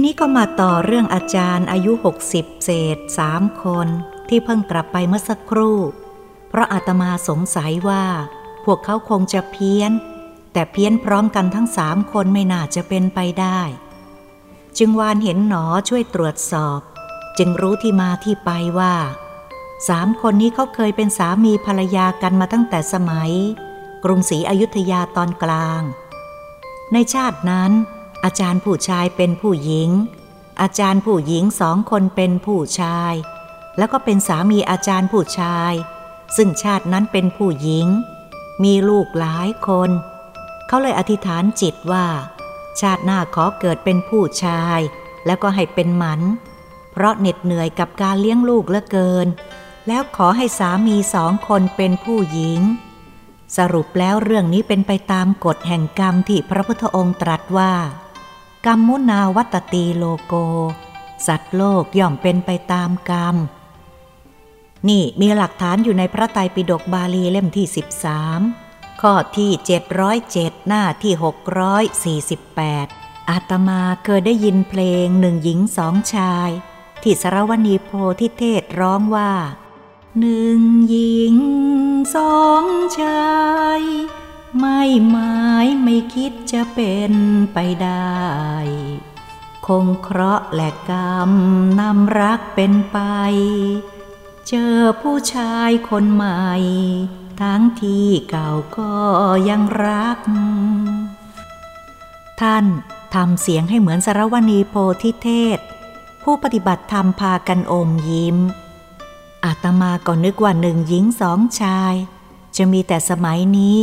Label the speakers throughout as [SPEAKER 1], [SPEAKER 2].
[SPEAKER 1] ทีนี้ก็มาต่อเรื่องอาจารย์อายุหกสิบเศษสามคนที่เพิ่งกลับไปเมื่อสักครู่ เพราะอาตมาสงสัยว่า พวกเขาคงจะเพี้ยน แต่เพี้ยนพร้อมกันทั้งสามคนไม่น่าจะเป็นไปได้ จึงวานเห็นหนอช่วยตรวจสอบ จึงรู้ที่มาที่ไปว่าสามคนนี้เขาเคยเป็นสามีภรรยากันมาตั้งแต่สมัย กรุงศรีอยุธยาตอนกลาง ในชาตินั้น อาจารย์ผู้ชายเป็นผู้หญิง อาจารย์ผู้หญิงสองคนเป็นผู้ชาย แล้วก็เป็นสามีอาจารย์ผู้ชาย ซึ่งชาตินั้นเป็นผู้หญิง มีลูกหลายคน เขาเลยอธิษฐานจิตว่า ชาติหน้าขอเกิดเป็นผู้ชาย แล้วก็ให้เป็นหมัน เพราะเหน็ดเหนื่อยกับการเลี้ยงลูกเหลือเกิน แล้วขอให้สามีสองคนเป็นผู้หญิงสรุปแล้วเรื่องนี้เป็นไปตามกฎแห่งกรรมที่พระพุทธองค์ตรัสว่า กรรมมุนาวัตตีโลโก สัตว์โลกย่อมเป็นไปตามกรรม นี่มีหลักฐานอยู่ในพระไตรปิฎกบาลีเล่มที่ 13 ข้อที่ 707 หน้าที่ 648 อาตมาเคยได้ยินเพลงหนึ่งหญิงสองชาย ที่สรวณีโพธิเทศร้องว่า หนึ่งหญิงสองชาย ไม่หมายไม่คิดจะเป็นไปได้ คงเคราะห์และกรรมนำรักเป็นไป เจอผู้ชายคนใหม่ ทั้งที่เก่าก็ยังรัก ท่านทำเสียงให้เหมือนสารวณีโพธิเทศ ผู้ปฏิบัติธรรมพากันอมยิ้ม อาตมาก็นึกว่าหนึ่งหญิงสองชาย จะมีแต่สมัยนี้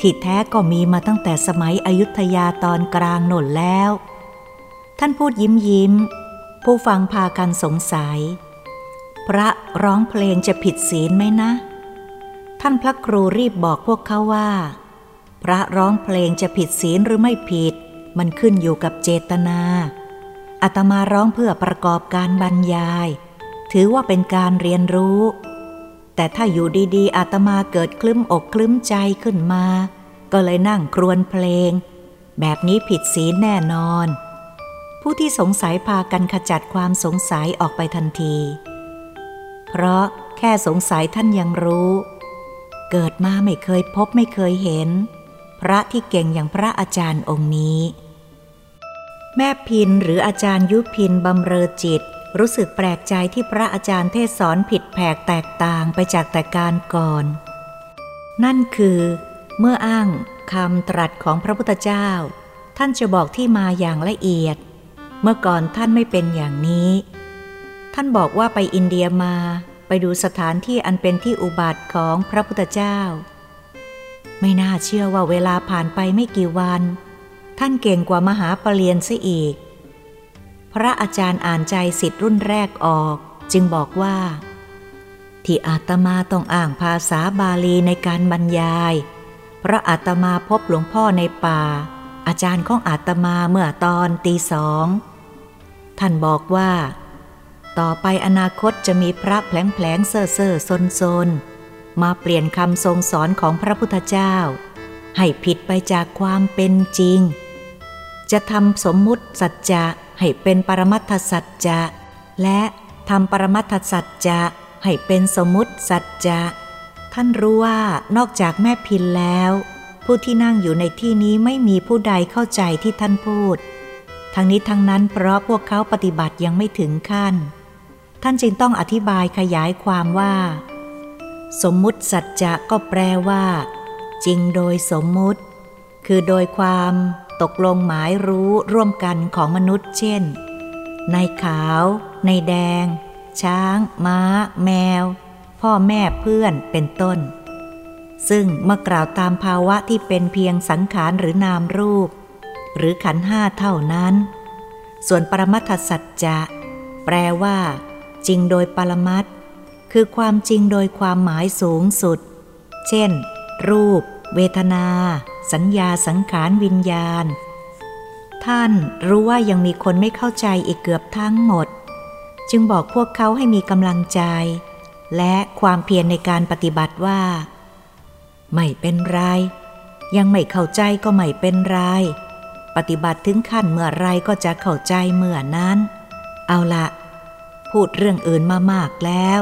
[SPEAKER 1] ที่แท้ก็มีมาตั้งแต่สมัยอยุธยาตอนกลางหน่นแล้ว ท่านพูดยิ้มยิ้ม ผู้ฟังพากันสงสัย พระร้องเพลงจะผิดศีลไหมนะ ท่านพระครูรีบบอกพวกเขาว่า พระร้องเพลงจะผิดศีลหรือไม่ผิด มันขึ้นอยู่กับเจตนาอาตมาร้องเพื่อประกอบการบรรยาย ถือว่าเป็นการเรียนรู้ แต่ถ้าอยู่ดีๆ อาตมาเกิดคลึ้มอกคลึ้มใจขึ้นมา ก็เลยนั่งครวนเพลง แบบนี้ผิดศีลแน่นอน ผู้ที่สงสัยพากันขจัดความสงสัยออกไปทันที เพราะแค่สงสัยท่านยังรู้ เกิดมาไม่เคยพบไม่เคยเห็น พระที่เก่งอย่างพระอาจารย์องค์นี้ แม่พินหรืออาจารย์ยุพินบำเรอจิต รู้สึกแปลกใจที่พระอาจารย์เทศสอนผิดแผกแตกต่างไปจากแต่การก่อน นั่นคือ เมื่ออ้างคำตรัสของพระพุทธเจ้า ท่านจะบอกที่มาอย่างละเอียด เมื่อก่อนท่านไม่เป็นอย่างนี้ ท่านบอกว่าไปอินเดียมาไปดูสถานที่อันเป็นที่อุบัติของพระพุทธเจ้า ไม่น่าเชื่อว่าเวลาผ่านไปไม่กี่วัน ท่านเก่งกว่ามหาปรริญญาซะอีก พระอาจารย์อ่านใจสิทธิ์รุ่นแรกออก จึงบอกว่า ที่อาตมาต้องอ่างภาษาบาลีในการบรรยายพระอาตมาพบหลวงพ่อในป่า อาจารย์ของอาตมาเมื่อตอนตีสองท่านบอกว่า ต่อไปอนาคตจะมีพระแผลงแผลงเซ่อเซ่อซนซนมาเปลี่ยนคำทรงสอนของพระพุทธเจ้า ให้ผิดไปจากความเป็นจริง จะทำสมมุติสัจจะ ให้เป็นปรมัตถสัจจะ และทำปรมัตถสัจจะให้เป็นสมมุติสัจจะท่านรู้ว่านอกจากแม่พินแล้ว ผู้ที่นั่งอยู่ในที่นี้ไม่มีผู้ใดเข้าใจที่ท่านพูด ทั้งนี้ทั้งนั้นเพราะพวกเขาปฏิบัติยังไม่ถึงขั้น ท่านจึงต้องอธิบายขยายความว่า สมมุติสัจจะก็แปลว่า จริงโดยสมมุติ คือโดยความ ตกลงหมายรู้ร่วมกันของมนุษย์เช่น ในขาว ในแดง ช้าง ม้า แมว พ่อแม่เพื่อนเป็นต้น ซึ่งเมื่อกล่าวตามภาวะที่เป็นเพียงสังขารหรือนามรูป หรือขันห้าเท่านั้น ส่วนปรมัตถสัจจะ แปลว่า จริงโดยปรมัตคือความจริงโดยความหมายสูงสุด เช่น รูป เวทนา สัญญาสังขารวิญญาณ ท่านรู้ว่ายังมีคนไม่เข้าใจอีกเกือบทั้งหมด จึงบอกพวกเขาให้มีกำลังใจ และความเพียรในการปฏิบัติว่า ไม่เป็นไร ยังไม่เข้าใจก็ไม่เป็นไร ปฏิบัติถึงขั้นเมื่อไรก็จะเข้าใจเมื่อนั้น เอาละพูดเรื่องอื่นมามากแล้ว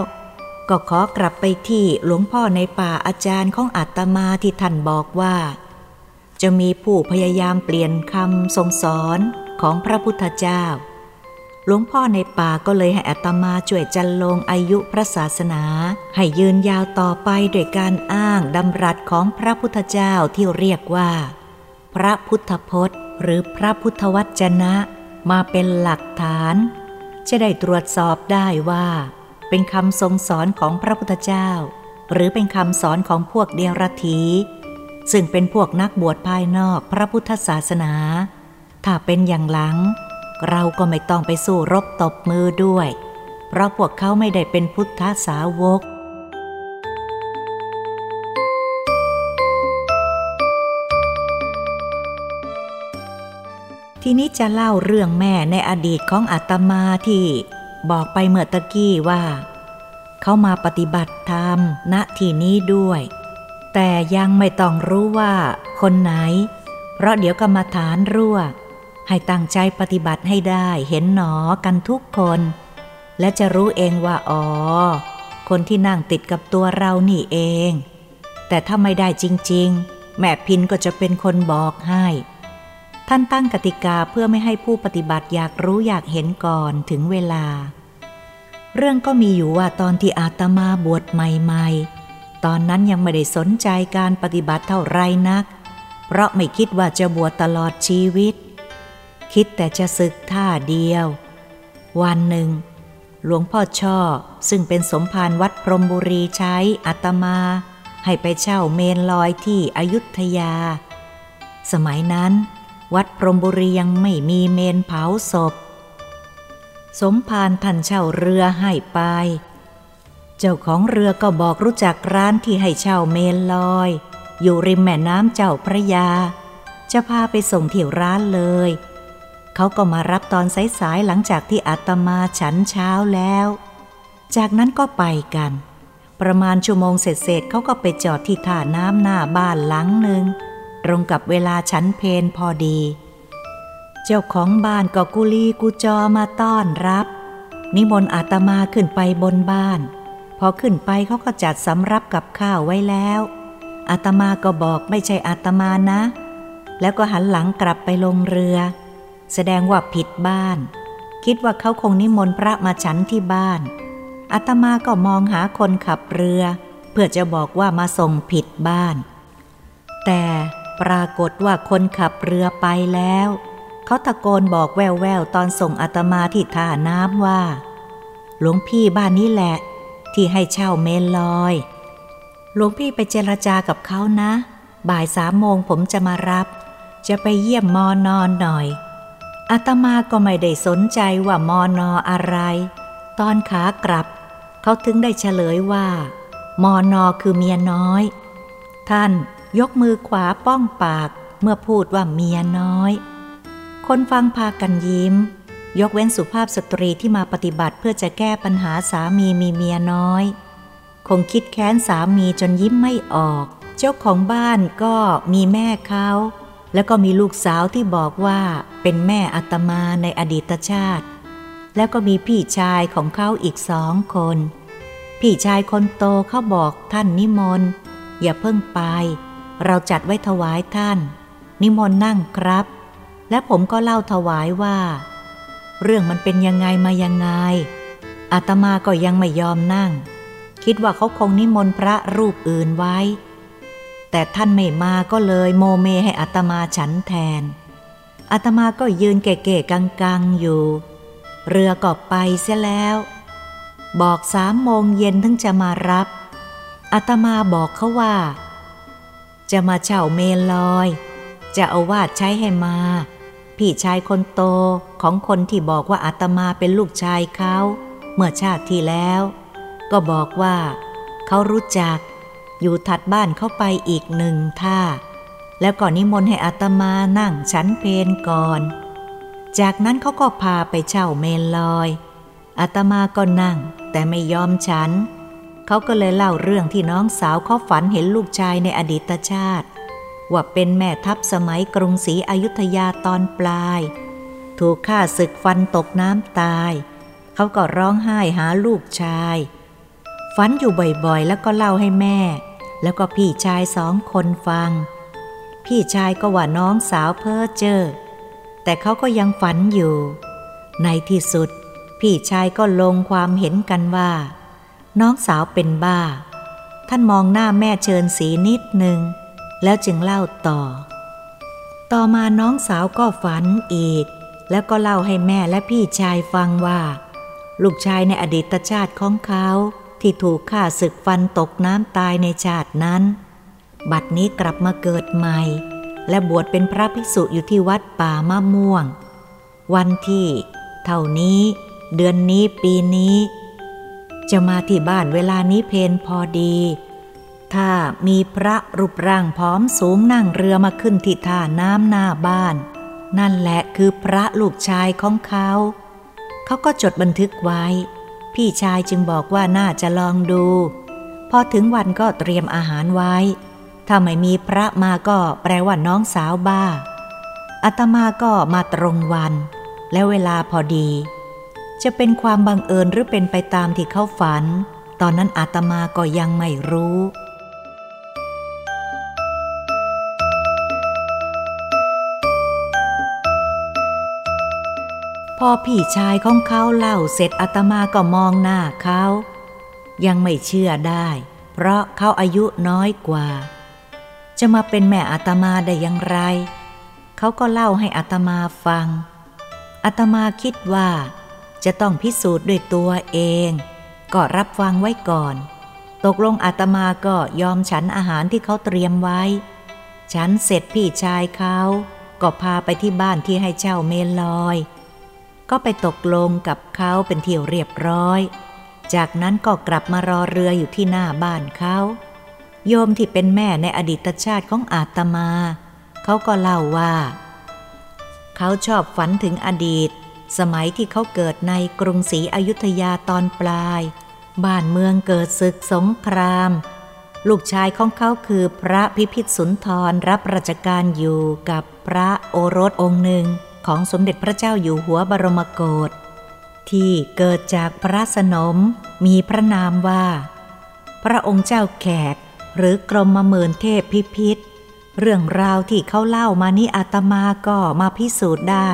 [SPEAKER 1] ก็ขอกลับไปที่หลวงพ่อในป่าอาจารย์ของอาตมาที่ท่านบอกว่า จะมีผู้พยายามเปลี่ยนคำทรงสอนของพระพุทธเจ้า หลวงพ่อในป่าก็เลยให้อาตมาช่วยจันลงอายุพระศาสนา ให้ยืนยาวต่อไปโดยการอ้างดำรัสของพระพุทธเจ้าที่เรียกว่า พระพุทธพจน์ หรือพระพุทธวจนะ มาเป็นหลักฐาน จะได้ตรวจสอบได้ว่า เป็นคำทรงสอนของพระพุทธเจ้า หรือเป็นคำสอนของพวกเดียรถีซึ่งเป็นพวกนักบวชภายนอกพระพุทธศาสนา ถ้าเป็นอย่างหลัง เราก็ไม่ต้องไปสู้รบตบมือด้วย เพราะพวกเขาไม่ได้เป็นพุทธสาวกทีนี้จะเล่าเรื่องแม่ในอดีตของอาตมาที่ บอกไปเมื่อตะกี้ว่า เขามาปฏิบัติธรรมณที่นี้ด้วย แต่ยังไม่ต้องรู้ว่าคนไหน เพราะเดี๋ยวกรรมฐานรั่ว ให้ตั้งใจปฏิบัติให้ได้เห็นหนอกันทุกคน และจะรู้เองว่าอ๋อ คนที่นั่งติดกับตัวเรานี่เอง แต่ถ้าไม่ได้จริง ๆ แม่พินก็จะเป็นคนบอกให้ท่านตั้งกติกาเพื่อไม่ให้ผู้ปฏิบัติอยากรู้อยากเห็นก่อนถึงเวลา เรื่องก็มีอยู่ว่าตอนที่อาตมาบวชใหม่ๆ ตอนนั้นยังไม่ได้สนใจการปฏิบัติเท่าไรนัก เพราะไม่คิดว่าจะบวชตลอดชีวิต คิดแต่จะศึกท่าเดียว วันหนึ่ง หลวงพ่อช่อซึ่งเป็นสมภารวัดพรหมบุรีใช้อาตมา ให้ไปเช่าเมนลอยที่อยุธยา สมัยนั้น วัดพรหมบุรียังไม่มีเมนเผาศพ สมภารท่านเช่าเรือให้ไป เจ้าของเรือก็บอกรู้จักร้านที่ให้เช่าเมนลอย อยู่ริมแม่น้ำเจ้าพระยา จะพาไปส่งที่ร้านเลย เขาก็มารับตอนสายๆหลังจากที่อาตมาฉันเช้าแล้ว จากนั้นก็ไปกัน ประมาณชั่วโมงเสร็จๆเขาก็ไปจอดที่ท่าน้ำหน้าบ้านหลังหนึ่งตรงกับเวลาฉันเพนพอดี เจ้าของบ้านก็กุลีกุจอมาต้อนรับ นิมนต์อาตมาขึ้นไปบนบ้าน พอขึ้นไปเขาก็จัดสำรับกับข้าวไว้แล้ว อาตมาก็บอกไม่ใช่อาตมานะ แล้วก็หันหลังกลับไปลงเรือ แสดงว่าผิดบ้าน คิดว่าเขาคงนิมนต์พระมาฉันที่บ้านอาตมาก็มองหาคนขับเรือ เพื่อจะบอกว่ามาส่งผิดบ้าน แต่ปรากฏว่าคนขับเรือไปแล้ว เขาตะโกนบอกแววๆตอนส่งอาตมาที่ท่าน้ำว่า หลวงพี่บ้านนี้แหละ ที่ให้เช่าเมนลอย หลวงพี่ไปเจรจากับเขานะ บ่ายสามโมงผมจะมารับ จะไปเยี่ยมมอนอนหน่อยอาตมาก็ไม่ได้สนใจว่ามอนออะไร ตอนขากลับ เขาถึงได้เฉลยว่า มอนอคือเมียน้อย ท่านยกมือขวาป้องปากเมื่อพูดว่าเมียน้อย คนฟังพากันยิ้ม ยกเว้นสุภาพสตรีที่มาปฏิบัติเพื่อจะแก้ปัญหาสามีมีเมียน้อย คงคิดแค้นสามีจนยิ้มไม่ออก เจ้าของบ้านก็มีแม่เขาแล้วก็มีลูกสาวที่บอกว่าเป็นแม่อาตมาในอดีตชาติ แล้วก็มีพี่ชายของเขาอีกสองคน พี่ชายคนโตเขาบอกท่านนิมนต์อย่าเพิ่งไป เราจัดไว้ถวายท่าน นิมนต์นั่งครับ และผมก็เล่าถวายว่า เรื่องมันเป็นยังไงมายังไงอาตมาก็ยังไม่ยอมนั่ง คิดว่าเขาคงนิมนต์พระรูปอื่นไว้ แต่ท่านไม่มาก็เลยโมเมให้อาตมาฉันแทนอาตมาก็ยืนเก๋ๆกังๆอยู่ เรือก็ไปเสียแล้ว บอกสามโมงเย็นถึงจะมารับอาตมาบอกเขาว่า จะมาเช่าเมนลอย จะเอาวาดใช้ให้มา พี่ชายคนโตของคนที่บอกว่าอาตมาเป็นลูกชายเขา เมื่อชาติที่แล้ว ก็บอกว่า เขารู้จัก อยู่ถัดบ้านเข้าไปอีกหนึ่งท่า แล้วก่อนนิมนต์ให้อาตมานั่งชั้นเพนก่อน จากนั้นเขาก็พาไปเช่าเมนลอย อาตมาก็นั่ง แต่ไม่ยอมฉัน เขาก็เลยเล่าเรื่องที่น้องสาวเขาฝันเห็นลูกชายในอดีตชาติ ว่าเป็นแม่ทัพสมัยกรุงศรีอยุธยาตอนปลาย ถูกฆ่าศึกฟันตกน้ำตาย เขาก็ร้องไห้หาลูกชาย ฝันอยู่บ่อยๆ แล้วก็เล่าให้แม่ แล้วก็พี่ชายสองคนฟัง พี่ชายก็ว่าน้องสาวเพ้อเจ้อแต่เขาก็ยังฝันอยู่ ในที่สุด พี่ชายก็ลงความเห็นกันว่า น้องสาวเป็นบ้า ท่านมองหน้าแม่เชิญสีนิดหนึ่ง แล้วจึงเล่าต่อ ต่อมาน้องสาวก็ฝันอีก แล้วก็เล่าให้แม่และพี่ชายฟังว่า ลูกชายในอดีตชาติของเขาที่ถูกฆ่าศึกฟันตกน้ำตายในชาตินั้น บัดนี้กลับมาเกิดใหม่ และบวชเป็นพระภิกษุอยู่ที่วัดป่ามะม่วง วันที่ เท่านี้ เดือนนี้ปีนี้ จะมาที่บ้านเวลานี้เพนพอดี ถ้ามีพระรูปร่างพร้อมสูงนั่งเรือมาขึ้นที่ท่าน้ำหน้าบ้าน นั่นแหละคือพระลูกชายของเขา เขาก็จดบันทึกไว้ พี่ชายจึงบอกว่าน่าจะลองดู พอถึงวันก็เตรียมอาหารไว้ ถ้าไม่มีพระมาก็แปลว่าน้องสาวบ้าอาตมาก็มาตรงวัน และเวลาพอดี จะเป็นความบังเอิญหรือเป็นไปตามที่เขาฝัน ตอนนั้นอาตมาก็ยังไม่รู้ พอพี่ชายของเขาเล่าเสร็จอาตมาก็มองหน้าเขา ยังไม่เชื่อได้ เพราะเขาอายุน้อยกว่า จะมาเป็นแม่อาตมาได้อย่างไร เขาก็เล่าให้อาตมาฟังอาตมาคิดว่า จะต้องพิสูจน์ด้วยตัวเอง ก็รับฟังไว้ก่อน ตกลงอาตมาก็ยอมฉันอาหารที่เขาเตรียมไว้ ฉันเสร็จพี่ชายเขาก็พาไปที่บ้านที่ให้เช่าเมลลอย ก็ไปตกลงกับเขาเป็นเที่ยวเรียบร้อย จากนั้นก็กลับมารอเรืออยู่ที่หน้าบ้านเขา โยมที่เป็นแม่ในอดีตชาติของอาตมา เขาก็เล่าว่า เขาชอบฝันถึงอดีต สมัยที่เขาเกิดในกรุงศรีอยุธยาตอนปลาย บ้านเมืองเกิดศึกสงคราม ลูกชายของเขาคือพระพิพิธสุนทรรับราชการอยู่กับพระโอรสองค์หนึ่ง ของสมเด็จพระเจ้าอยู่หัวบรมโกศที่เกิดจากพระสนมมีพระนามว่า พระองค์เจ้าแขกหรือกรมมเมินเทพพิพิธเรื่องราวที่เขาเล่ามานี่อาตมาก็มาพิสูจน์ได้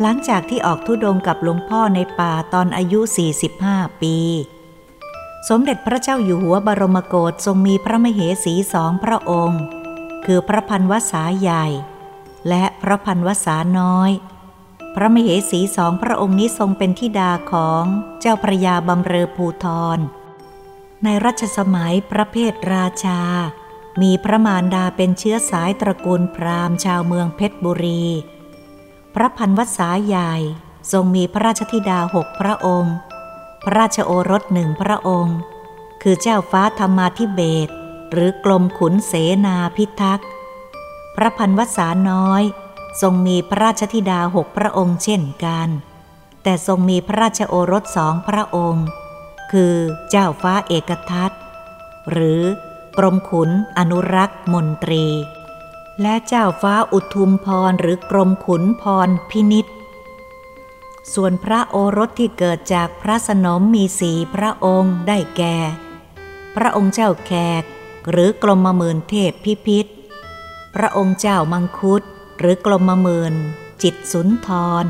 [SPEAKER 1] หลังจากที่ออกทุดงกับหลวงพ่อในป่าตอนอายุ 45 ปี สมเด็จพระเจ้าอยู่หัวบรมโกศทรงมีพระมเหสีสองพระองค์ คือพระพันวษาใหญ่ และพระพันวษาน้อย พระมเหสีสองพระองค์นี้ทรงเป็นทิดาของเจ้าพระยาบำเรอภูทร ในรัชสมัยพระเพทราชา มีพระมารดาเป็นเชื้อสายตระกูลพราหมณ์ชาวเมืองเพชรบุรี พระพันวษาใหญ่ทรงมีพระราชธิดาหกพระองค์ พระราชโอรสหนึ่งพระองค์ คือเจ้าฟ้าธรรมาธิเบศหรือกลมขุนเสนาพิทักษ์ พระพันวษาน้อย ทรงมีพระราชธิดาหกพระองค์เช่นกัน แต่ทรงมีพระราชโอรสสองพระองค์ คือเจ้าฟ้าเอกทัตหรือกรมขุนอนุรักษ์มนตรี และเจ้าฟ้าอุทุมพรหรือกรมขุนพรพินิษส่วนพระโอรสที่เกิดจากพระสนมมีสีพระองค์ได้แก่ พระองค์เจ้าแขกหรือกรมมมื่นเทพพิพิธ พระองค์เจ้ามังคุดหรือกรมมเมินจิตสุนทร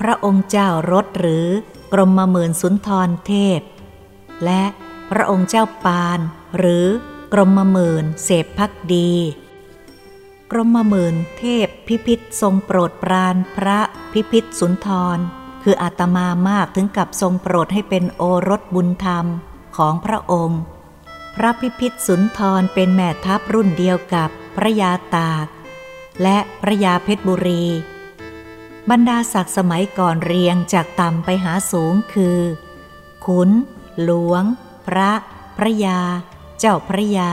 [SPEAKER 1] พระองค์เจ้ารถหรือกรมมเมินสุนทรเทพ และพระองค์เจ้าปาน หรือกรมมเมินเสพพักดี กรมมเมินเทพพิพิธทรงโปรดปรานพระพิพิธสุนทร คืออาตมามากถึงกับทรงโปรดให้เป็นโอรสบุญธรรมของพระองค์ พระพิพิธสุนทรเป็นแม่ทัพรุ่นเดียวกับ พระยาตาก และพระยาเพชรบุรี บรรดาศักดิ์สมัยก่อนเรียงจากต่ำไปหาสูงคือ ขุน หลวง พระ พระยา เจ้าพระยา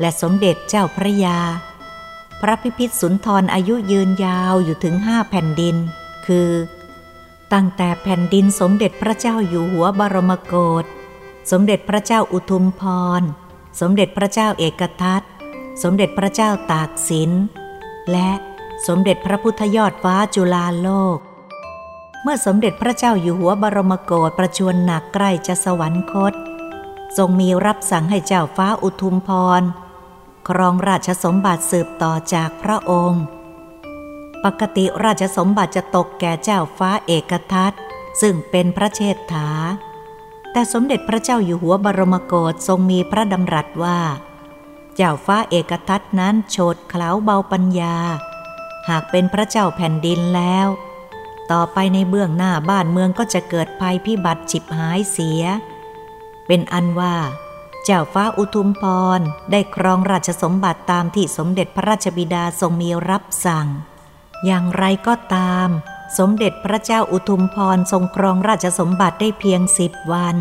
[SPEAKER 1] และสมเด็จเจ้าพระยา พระพิพิธสุนทรอายุยืนยาวอยู่ถึงห้าแผ่นดิน คือ ตั้งแต่แผ่นดินสมเด็จพระเจ้าอยู่หัวบรมโกศสมเด็จพระเจ้าอุทุมพร สมเด็จพระเจ้าเอกทัต สมเด็จพระเจ้าตากสิน และสมเด็จพระพุทธยอดฟ้าจุฬาโลก เมื่อสมเด็จพระเจ้าอยู่หัวบรมโกศประชวรหนักใกล้จะสวรรคต ทรงมีรับสั่งให้เจ้าฟ้าอุทุมพร ครองราชสมบัติสืบต่อจากพระองค์ ปกติราชสมบัติจะตกแก่เจ้าฟ้าเอกทัตซึ่งเป็นพระเชษฐา แต่สมเด็จพระเจ้าอยู่หัวบรมโกศทรงมีพระดำรัสว่า เจ้าฟ้าเอกทัตนั้นโฉดเขลาเบาปัญญา หากเป็นพระเจ้าแผ่นดินแล้ว ต่อไปในเบื้องหน้าบ้านเมืองก็จะเกิดภัยพิบัติฉิบหายเสีย เป็นอันว่า เจ้าฟ้าอุทุมพรได้ครองราชสมบัติตามที่สมเด็จพระราชบิดาทรงมีรับสั่ง อย่างไรก็ตาม สมเด็จพระเจ้าอุทุมพรทรงครองราชสมบัติได้เพียงสิบวัน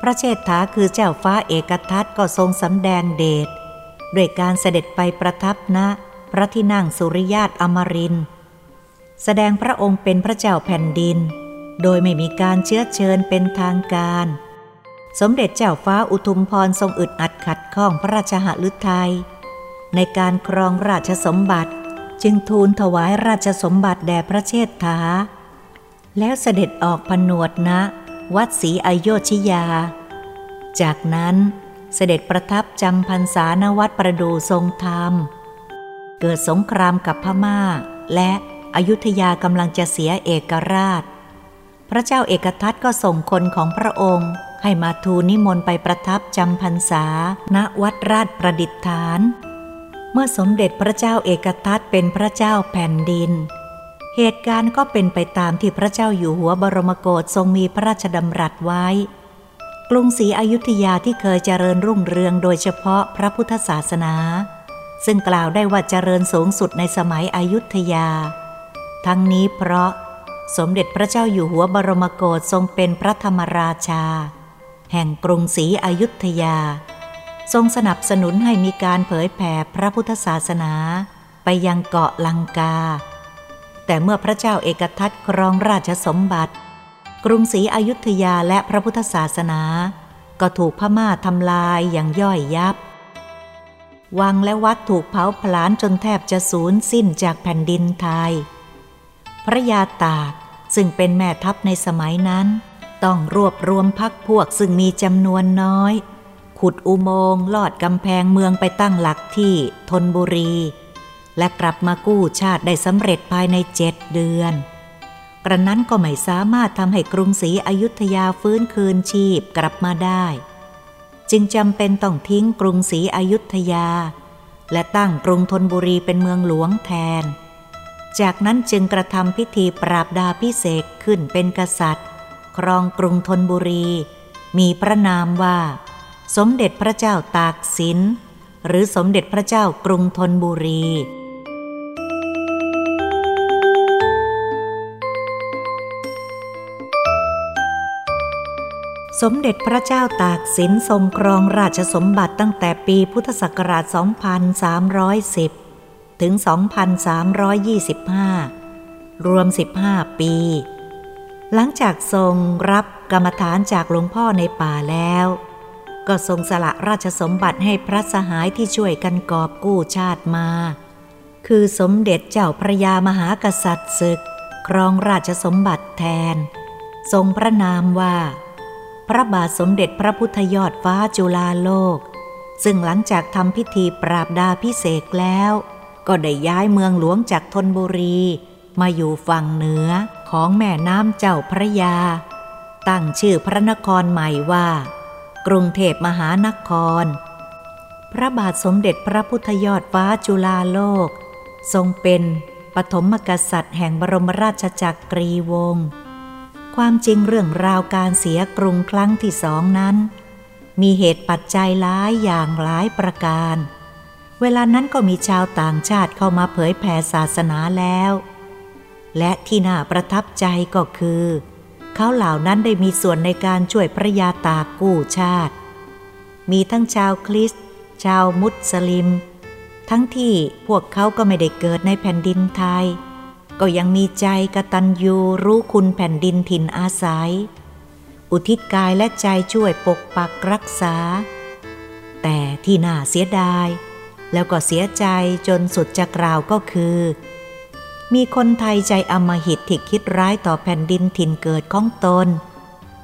[SPEAKER 1] พระเชษฐาคือเจ้าฟ้าเอกทัตก็ทรงสำแดงเดช ด้วยการเสด็จไปประทับณพระที่นั่งสุริยาตอมริน แสดงพระองค์เป็นพระเจ้าแผ่นดิน โดยไม่มีการเชื้อเชิญเป็นทางการ สมเด็จเจ้าฟ้าอุทุมพรทรงอึดอัดขัดข้องพระราชหฤทัยในการครองราชสมบัติจึงทูลถวายราชสมบัติแด่พระเชษฐา แล้วเสด็จออกผนวดณนะ วัดศรีอโยชิยา จากนั้น เสด็จประทับจำพรรษาณวัดประดูทรงธรรม เกิดสงครามกับพม่า และอยุธยากำลังจะเสียเอกราช พระเจ้าเอกทัตก็ส่งคนของพระองค์ให้มาทูลนิมนต์ไปประทับจำพรรษา ณ วัดราชประดิษฐาน เมื่อสมเด็จพระเจ้าเอกทัตเป็นพระเจ้าแผ่นดิน เหตุการณ์ก็เป็นไปตามที่พระเจ้าอยู่หัวบรมโกศทรงมีพระราชดำรัสไว้ กรุงศรีอยุธยาที่เคยเจริญรุ่งเรืองโดยเฉพาะพระพุทธศาสนา ซึ่งกล่าวได้ว่าเจริญสูงสุดในสมัยอยุธยา ทั้งนี้เพราะสมเด็จพระเจ้าอยู่หัวบรมโกศทรงเป็นพระธรรมราชา แห่งกรุงศรีอยุธยา ทรงสนับสนุนให้มีการเผยแผ่พระพุทธศาสนาไปยังเกาะลังกา แต่เมื่อพระเจ้าเอกทัตครองราชสมบัติ กรุงศรีอยุธยาและพระพุทธศาสนา ก็ถูกพม่าทำลายอย่างย่อยยับ วังและวัดถูกเผาผลาญจนแทบจะสูญสิ้นจากแผ่นดินไทย พระยาตากซึ่งเป็นแม่ทัพในสมัยนั้น ต้องรวบรวมพักพวกซึ่งมีจำนวนน้อย ขุดอุโมงค์ลอดกำแพงเมืองไปตั้งหลักที่ธนบุรี และกลับมากู้ชาติได้สำเร็จภายในเจ็ดเดือน กระนั้นก็ไม่สามารถทำให้กรุงศรีอยุธยาฟื้นคืนชีพกลับมาได้ จึงจำเป็นต้องทิ้งกรุงศรีอยุธยา และตั้งกรุงธนบุรีเป็นเมืองหลวงแทน จากนั้นจึงกระทำพิธีปราบดาพิเศษขึ้นเป็นกษัตริย์ ครองกรุงธนบุรี มีพระนามว่า สมเด็จพระเจ้าตากสินหรือสมเด็จพระเจ้ากรุงธนบุรี สมเด็จพระเจ้าตากสินทรงครองราชสมบัติตั้งแต่ปีพุทธศักราช 2310 ถึง 2325 รวม 15 ปี หลังจากทรงรับกรรมฐานจากหลวงพ่อในป่าแล้ว ก็ทรงสละราชสมบัติให้พระสหายที่ช่วยกันกอบกู้ชาติมา คือสมเด็จเจ้าพระยามหากษัตริย์ศึก ครองราชสมบัติแทน ทรงพระนามว่า พระบาทสมเด็จพระพุทธยอดฟ้าจุฬาโลก ซึ่งหลังจากทำพิธีปราบดาพิเศษแล้ว ก็ได้ย้ายเมืองหลวงจากธนบุรี มาอยู่ฝั่งเหนือของแม่น้ำเจ้าพระยา ตั้งชื่อพระนครใหม่ว่า กรุงเทพมหานคร พระบาทสมเด็จพระพุทธยอดฟ้าจุฬาโลก ทรงเป็นปฐมกษัตริย์แห่งบรมราชจักรีวงศ์ ความจริงเรื่องราวการเสียกรุงครั้งที่สองนั้น มีเหตุปัจจัยหลายอย่างหลายประการ เวลานั้นก็มีชาวต่างชาติเข้ามาเผยแผ่ศาสนาแล้ว และที่น่าประทับใจก็คือ เขาเหล่านั้นได้มีส่วนในการช่วยพระยาตากู้ชาติ มีทั้งชาวคริสต์ชาวมุสลิม ทั้งที่พวกเขาก็ไม่ได้เกิดในแผ่นดินไทย ก็ยังมีใจกตัญญูรู้คุณแผ่นดินถิ่นอาศัย อุทิศกายและใจช่วยปกปักรักษา แต่ที่น่าเสียดาย แล้วก็เสียใจจนสุดจะกล่าวก็คือ มีคนไทยใจอมหิตที่คิดร้ายต่อแผ่นดินถิ่นเกิดของตน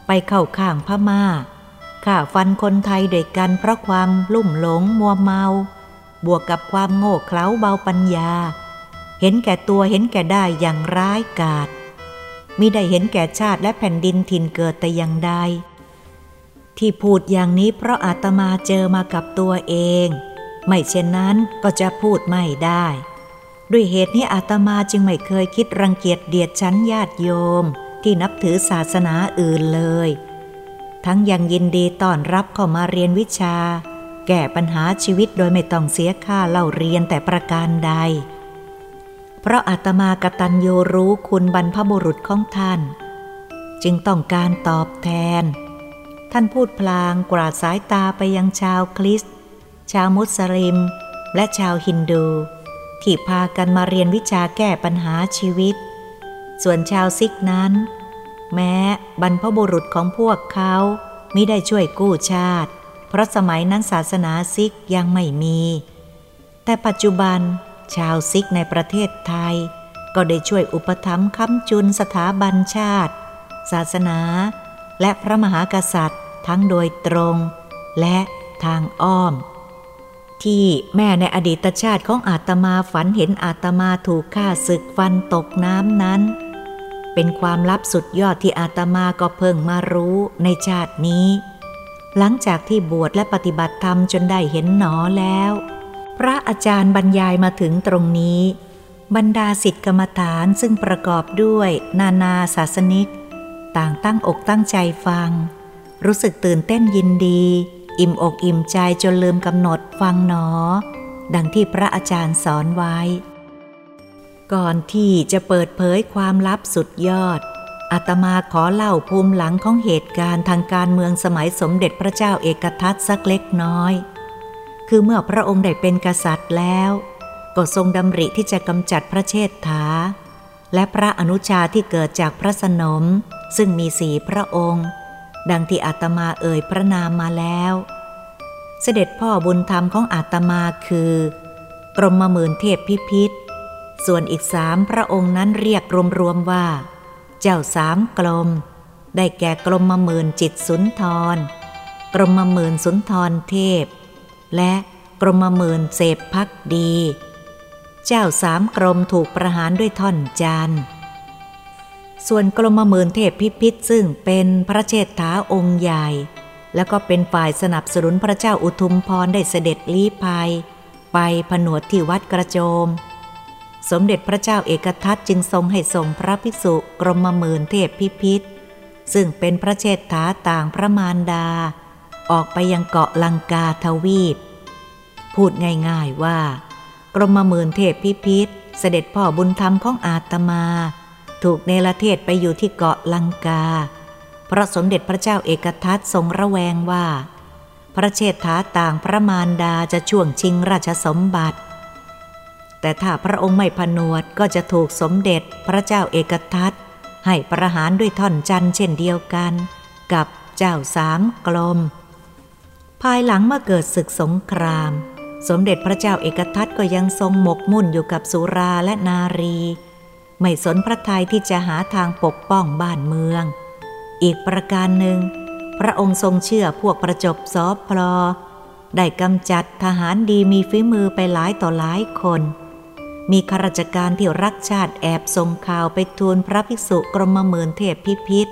[SPEAKER 1] ไปเข้าข้างพมา่าข่าฟันคนไทยด้วยกันเพราะความลุ่มหลงมัวเมา บวกกับความโง่เขลาเบาปัญญา เห็นแก่ตัวเห็นแก่ได้อย่างร้ายกาจมิได้เห็นแก่ชาติและแผ่นดินถิ่นเกิดแต่อย่างใด ที่พูดอย่างนี้เพราะอาตมาเจอมากับตัวเอง ไม่เช่นนั้นก็จะพูดไม่ได้ ด้วยเหตุนี้อาตมาจึงไม่เคยคิดรังเกียจเดียดชั้นญาติโยม ที่นับถือศาสนาอื่นเลย ทั้งยังยินดีต้อนรับเข้ามาเรียนวิชา แก้ปัญหาชีวิตโดยไม่ต้องเสียค่าเล่าเรียนแต่ประการใด เพราะอาตมากตัญญูรู้คุณบรรพบุรุษของท่าน จึงต้องการตอบแทน ท่านพูดพลางกราดสายตาไปยังชาวคริสต์ชาวมุสลิม และชาวฮินดู ที่พากันมาเรียนวิชาแก้ปัญหาชีวิต ส่วนชาวซิกนั้น แม้บรรพบุรุษของพวกเขามิได้ช่วยกู้ชาติ เพราะสมัยนั้นศาสนาซิกยังไม่มี แต่ปัจจุบัน ชาวซิกในประเทศไทย ก็ได้ช่วยอุปถัมภ์ค้ำจุนสถาบันชาติ ศาสนา และพระมหากษัตริย์ทั้งโดยตรง และทางอ้อม ที่แม่ในอดีตชาติของอาตมาฝันเห็นอาตมาถูกฆ่าศึกฟันตกน้ำนั้น เป็นความลับสุดยอดที่อาตมาก็เพิ่งมารู้ในชาตินี้ หลังจากที่บวชและปฏิบัติธรรมจนได้เห็นหนอแล้ว พระอาจารย์บรรยายมาถึงตรงนี้ บรรดาสิทธิกรรมฐานซึ่งประกอบด้วยนานาศาสนิก ต่างตั้งอกตั้งใจฟัง รู้สึกตื่นเต้นยินดี อิ่มอกอิ่มใจจนลืมกำหนดฟังหนอ ดังที่พระอาจารย์สอนไว้ ก่อนที่จะเปิดเผยความลับสุดยอดอาตมาขอเล่าภูมิหลังของเหตุการณ์ทางการเมืองสมัยสมเด็จพระเจ้าเอกทัตสักเล็กน้อย คือเมื่อพระองค์ได้เป็นกษัตริย์แล้ว ก็ทรงดำริที่จะกำจัดพระเชษฐา และพระอนุชาที่เกิดจากพระสนม ซึ่งมีสีพระองค์ ดังที่อาตมาเอ่ยพระนามมาแล้ว เสด็จพ่อบุญธรรมของอาตมาคือ กรมมหมื่นเทพพิพิธส่วนอีกสามพระองค์นั้นเรียกรวมๆว่า เจ้าสามกรมได้แก่กรมมหมื่นจิตสุนทรกรมมหมื่นสุนทรเทพ และกรมหมื่นเสพพักดี เจ้าสามกรมถูกประหารด้วยท่อนจันส่วนกรมหมื่นเทพพิพิธซึ่งเป็นพระเชษฐาองค์ใหญ่ แล้วก็เป็นฝ่ายสนับสนุนพระเจ้าอุทุมพรได้เสด็จลี้ภัย ไปผนวดที่วัดกระโจม สมเด็จพระเจ้าเอกทัตจึงทรงให้ส่งพระภิกษุกรมหมื่นเทพพิพิธซึ่งเป็นพระเชษฐาต่างพระมารดา ออกไปยังเกาะลังกาทวีป พูดง่ายๆว่า กรมหมื่นเทพพิพิธเสด็จพ่อบุญธรรมของอาตมา ถูกเนรเทศไปอยู่ที่เกาะลังกาเพราะสมเด็จพระเจ้าเอกทัตทรงระแวงว่า พระเชษฐาต่างพระมารดาจะช่วงชิงราชสมบัติ แต่ถ้าพระองค์ไม่ผนวดก็จะถูกสมเด็จพระเจ้าเอกทัตให้ประหารด้วยท่อนจันเช่นเดียวกัน กับเจ้าสามกลม ภายหลังเมื่อเกิดศึกสงคราม สมเด็จพระเจ้าเอกทัตก็ยังทรงหมกมุ่นอยู่กับสุราและนารี ไม่สนพระทัยที่จะหาทางปกป้องบ้านเมือง อีกประการหนึ่ง พระองค์ทรงเชื่อพวกประจบซอพลอ ได้กำจัดทหารดีมีฝีมือไปหลายต่อหลายคน มีข้าราชการที่รักชาติแอบส่งข่าวไปทูลพระภิกษุกรมเมืนเทพพิพิธ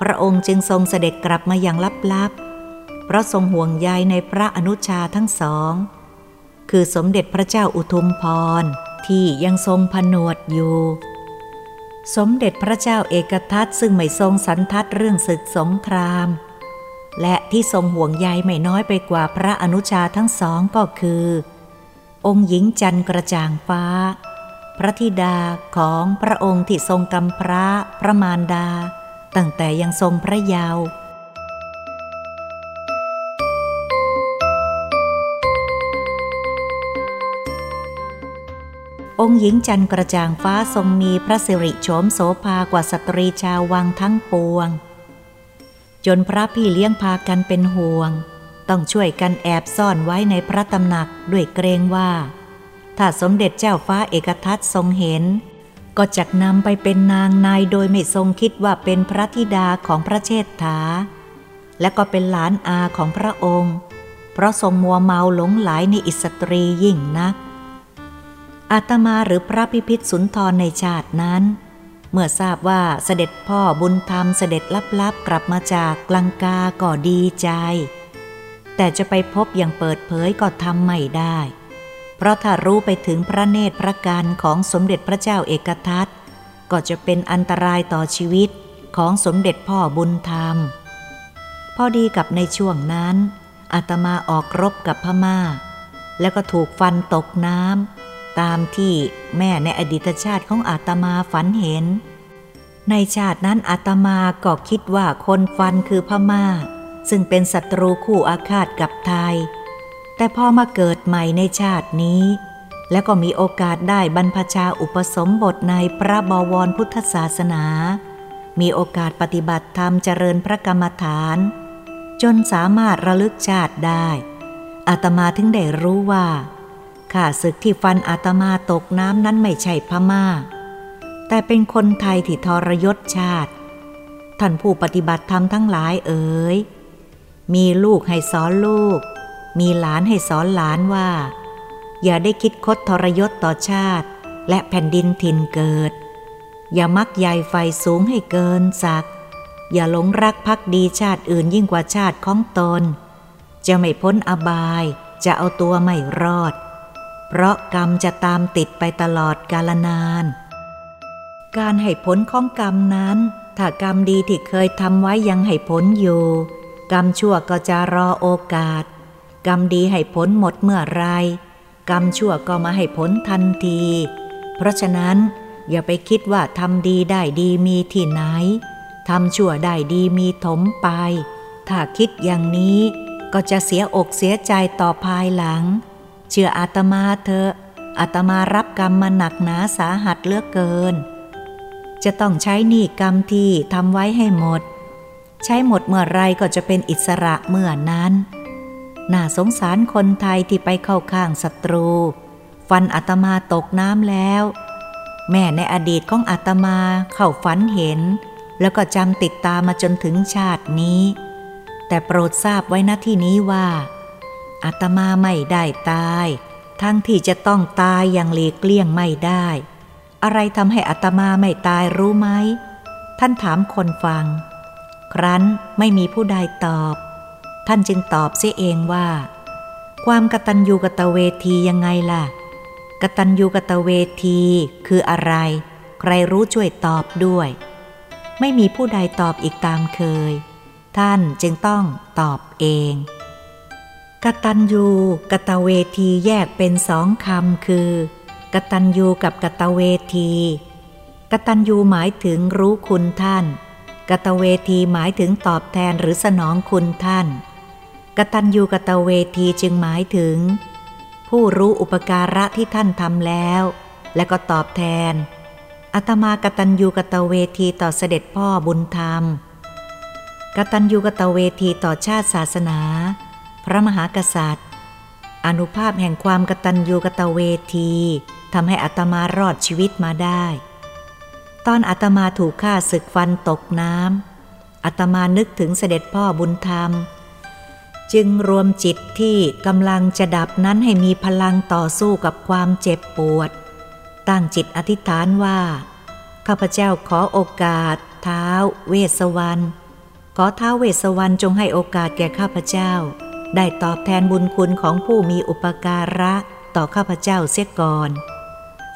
[SPEAKER 1] พระองค์จึงทรงเสด็จกลับมาอย่างลับๆเพราะทรงห่วงใยในพระอนุชาทั้งสอง คือสมเด็จพระเจ้าอุทุมพร ที่ยังทรงผนวดอยู่ สมเด็จพระเจ้าเอกทัตซึ่งไม่ทรงสันทัดเรื่องศึกสงคราม และที่ทรงห่วงใยไม่น้อยไปกว่าพระอนุชาทั้งสองก็คือ องค์หญิงจันกระจ่างฟ้า พระธิดาของพระองค์ที่ทรงกำพระพระมารดา ตั้งแต่ยังทรงพระเยาว์ องค์หญิงจันกระจ่างฟ้าทรงมีพระสิริโฉมโสภากว่าสตรีชาววังทั้งปวง จนพระพี่เลี้ยงพากันเป็นห่วง ต้องช่วยกันแอบซ่อนไว้ในพระตำหนักด้วยเกรงว่า ถ้าสมเด็จเจ้าฟ้าเอกทัตทรงเห็น ก็จะนำไปเป็นนางนายโดยไม่ทรงคิดว่าเป็นพระธิดาของพระเชษฐา และก็เป็นหลานอาของพระองค์ เพราะทรงมัวเมาหลงไหลในอิสตรียิ่งนัก อาตมาหรือพระพิพิธสุนทรในชาตินั้น เมื่อทราบว่าเสด็จพ่อบุญธรรมเสด็จลับๆ กลับมาจากกลังกาก็ดีใจ แต่จะไปพบอย่างเปิดเผยก็ทำไม่ได้ เพราะถ้ารู้ไปถึงพระเนตรพระการของสมเด็จพระเจ้าเอกทัตก็จะเป็นอันตรายต่อชีวิตของสมเด็จพ่อบุญธรรม พอดีกับในช่วงนั้นอาตมาออกรบกับพมา่า แล้วก็ถูกฟันตกน้ำ ตามที่แม่ในอดีตชาติของอาตมาฝันเห็น ในชาตินั้นอาตมาก็คิดว่าคนฟันคือพมา่า ซึ่งเป็นศัตรูคู่อาฆาตกับไทย แต่พอมาเกิดใหม่ในชาตินี้ แล้วก็มีโอกาสได้บรรพชาอุปสมบทในพระบวรพุทธศาสนา มีโอกาสปฏิบัติธรรมเจริญพระกรรมฐาน จนสามารถระลึกชาติได้อาตมาถึงได้รู้ว่า ข้าศึกที่ฟันอาตมาตกน้ำนั้นไม่ใช่พมา่า แต่เป็นคนไทยที่ทรยศชาติ ท่านผู้ปฏิบัติธรรมทั้งหลายเอ๋ย มีลูกให้สอนลูก มีหลานให้สอนหลานว่า อย่าได้คิดคดทรยศต่อชาติ และแผ่นดินถิ่นเกิด อย่ามักใหญ่ไฟสูงให้เกินสัก อย่าหลงรักพักดีชาติอื่นยิ่งกว่าชาติของตน จะไม่พ้นอบาย จะเอาตัวไม่รอด เพราะกรรมจะตามติดไปตลอดกาลนาน การให้ผลของกรรมนั้น ถ้ากรรมดีที่เคยทำไว้ยังให้ผลอยู่ กรรมชั่วก็จะรอโอกาส กรรมดีให้ผลหมดเมื่อไร กรรมชั่วก็มาให้ผลทันที เพราะฉะนั้น อย่าไปคิดว่าทำดีได้ดีมีที่ไหนทำชั่วได้ดีมีถมไป ถ้าคิดอย่างนี้ก็จะเสียอกเสียใจต่อภายหลัง เชื่ออาตมาเถอะอาตมารับกรรมมาหนักหนาสาหัสเลือกเกิน จะต้องใช้หนี้กรรมที่ทำไว้ให้หมด ใช้หมดเมื่อไรก็จะเป็นอิสระเมื่อนั้นน่าสงสารคนไทยที่ไปเข้าข้างศัตรู ฟันอาตมาตกน้ำแล้ว แม่ในอดีตของอาตมาเข้าฝันเห็น แล้วก็จำติดตามมาจนถึงชาตินี้ แต่โปรดทราบไว้ณที่นี้ว่า อาตมาไม่ได้ตาย ทั้งที่จะต้องตายอย่างหลีกเลี่ยงไม่ได้ อะไรทำให้อาตมาไม่ตายรู้ไหม ท่านถามคนฟัง ครั้นไม่มีผู้ใดตอบ ท่านจึงตอบเสียเองว่า ความกตัญญูกตเวทียังไงล่ะ กตัญญูกตเวทีคืออะไร ใครรู้ช่วยตอบด้วย ไม่มีผู้ใดตอบอีกตามเคย ท่านจึงต้องตอบเอง กตัญญูกตเวทีแยกเป็นสองคำคือ กตัญญูกับกตเวที กตัญญูหมายถึงรู้คุณท่าน กตเวทีหมายถึงตอบแทนหรือสนองคุณท่าน กตัญญูกตเวทีจึงหมายถึง ผู้รู้อุปการะที่ท่านทำแล้ว และก็ตอบแทนอาตมากตัญญูกตเวทีต่อเสด็จพ่อบุญธรรม กตัญญูกตเวทีต่อชาติศาสนา พระมหากษัตริย์ อนุภาพแห่งความกตัญญูกตเวทีทำให้อัตมารอดชีวิตมาได้ ตอนอาตมาถูกฆ่าศึกฟันตกน้ำอาตมานึกถึงเสด็จพ่อบุญธรรม จึงรวมจิตที่กำลังจะดับนั้นให้มีพลังต่อสู้กับความเจ็บปวด ตั้งจิตอธิษฐานว่า ข้าพเจ้าขอโอกาส เท้า เวสวรรณขอเท้าเวสวรรณจงให้โอกาสแก่ข้าพเจ้า ได้ตอบแทนบุญคุณของผู้มีอุปการะต่อข้าพเจ้าเสียก่อน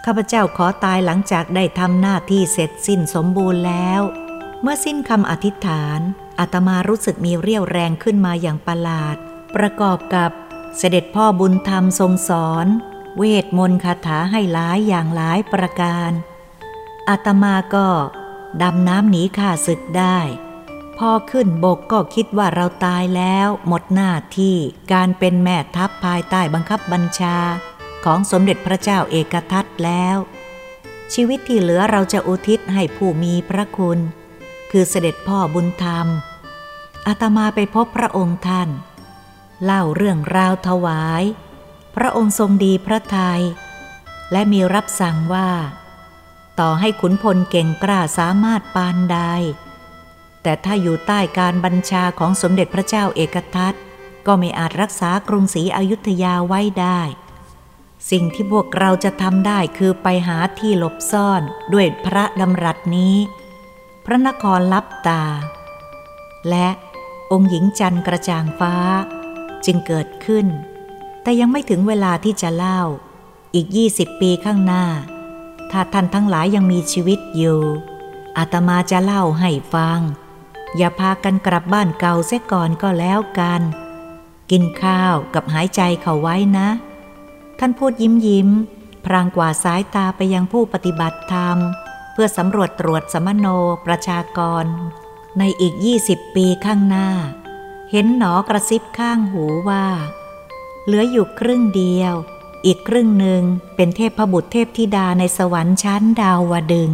[SPEAKER 1] ข้าพเจ้าขอตายหลังจากได้ทำหน้าที่เสร็จสิ้นสมบูรณ์แล้ว เมื่อสิ้นคำอธิษฐานอาตมารู้สึกมีเรี่ยวแรงขึ้นมาอย่างประหลาด ประกอบกับเสด็จพ่อบุญธรรมทรงสอน เวทมนต์คาถาให้หลายอย่างหลายประการอาตมาก็ดำน้ำหนีข้าศึกได้ พอขึ้นบกก็คิดว่าเราตายแล้วหมดหน้าที่การเป็นแม่ทัพภายใต้บังคับบัญชา ของสมเด็จพระเจ้าเอกทัตแล้ว ชีวิตที่เหลือเราจะอุทิศให้ผู้มีพระคุณ คือเสด็จพ่อบุญธรรมอาตมาไปพบพระองค์ท่าน เล่าเรื่องราวถวาย พระองค์ทรงดีพระทยัยและมีรับสั่งว่า ต่อให้ขุนพลเก่งกล้าสามารถปานใด แต่ถ้าอยู่ใต้การบัญชาของสมเด็จพระเจ้าเอกทัตก็ไม่อาจรักษากรุงศรีอยุธยาไว้ได้ สิ่งที่พวกเราจะทำได้คือไปหาที่หลบซ่อนด้วยพระดำรัสนี้ พระนครลับตา และองค์หญิงจันกระจ่างฟ้า จึงเกิดขึ้น แต่ยังไม่ถึงเวลาที่จะเล่า อีกยี่สิบปีข้างหน้า ถ้าท่านทั้งหลายยังมีชีวิตอยู่อาตมาจะเล่าให้ฟัง อย่าพากันกลับบ้านเก่าเสียก่อนก็แล้วกัน กินข้าวกับหายใจเขาไว้นะ ท่านพูดยิ้มยิ้ม พรางกว่าสายตาไปยังผู้ปฏิบัติธรรม เพื่อสำรวจตรวจสมโนประชากร ในอีกยี่สิบปีข้างหน้า เห็นหนอกระซิบข้างหูว่า เหลืออยู่ครึ่งเดียว อีกครึ่งหนึ่งเป็นเทพบุตรเทพธิดาในสวรรค์ชั้นดาวดึง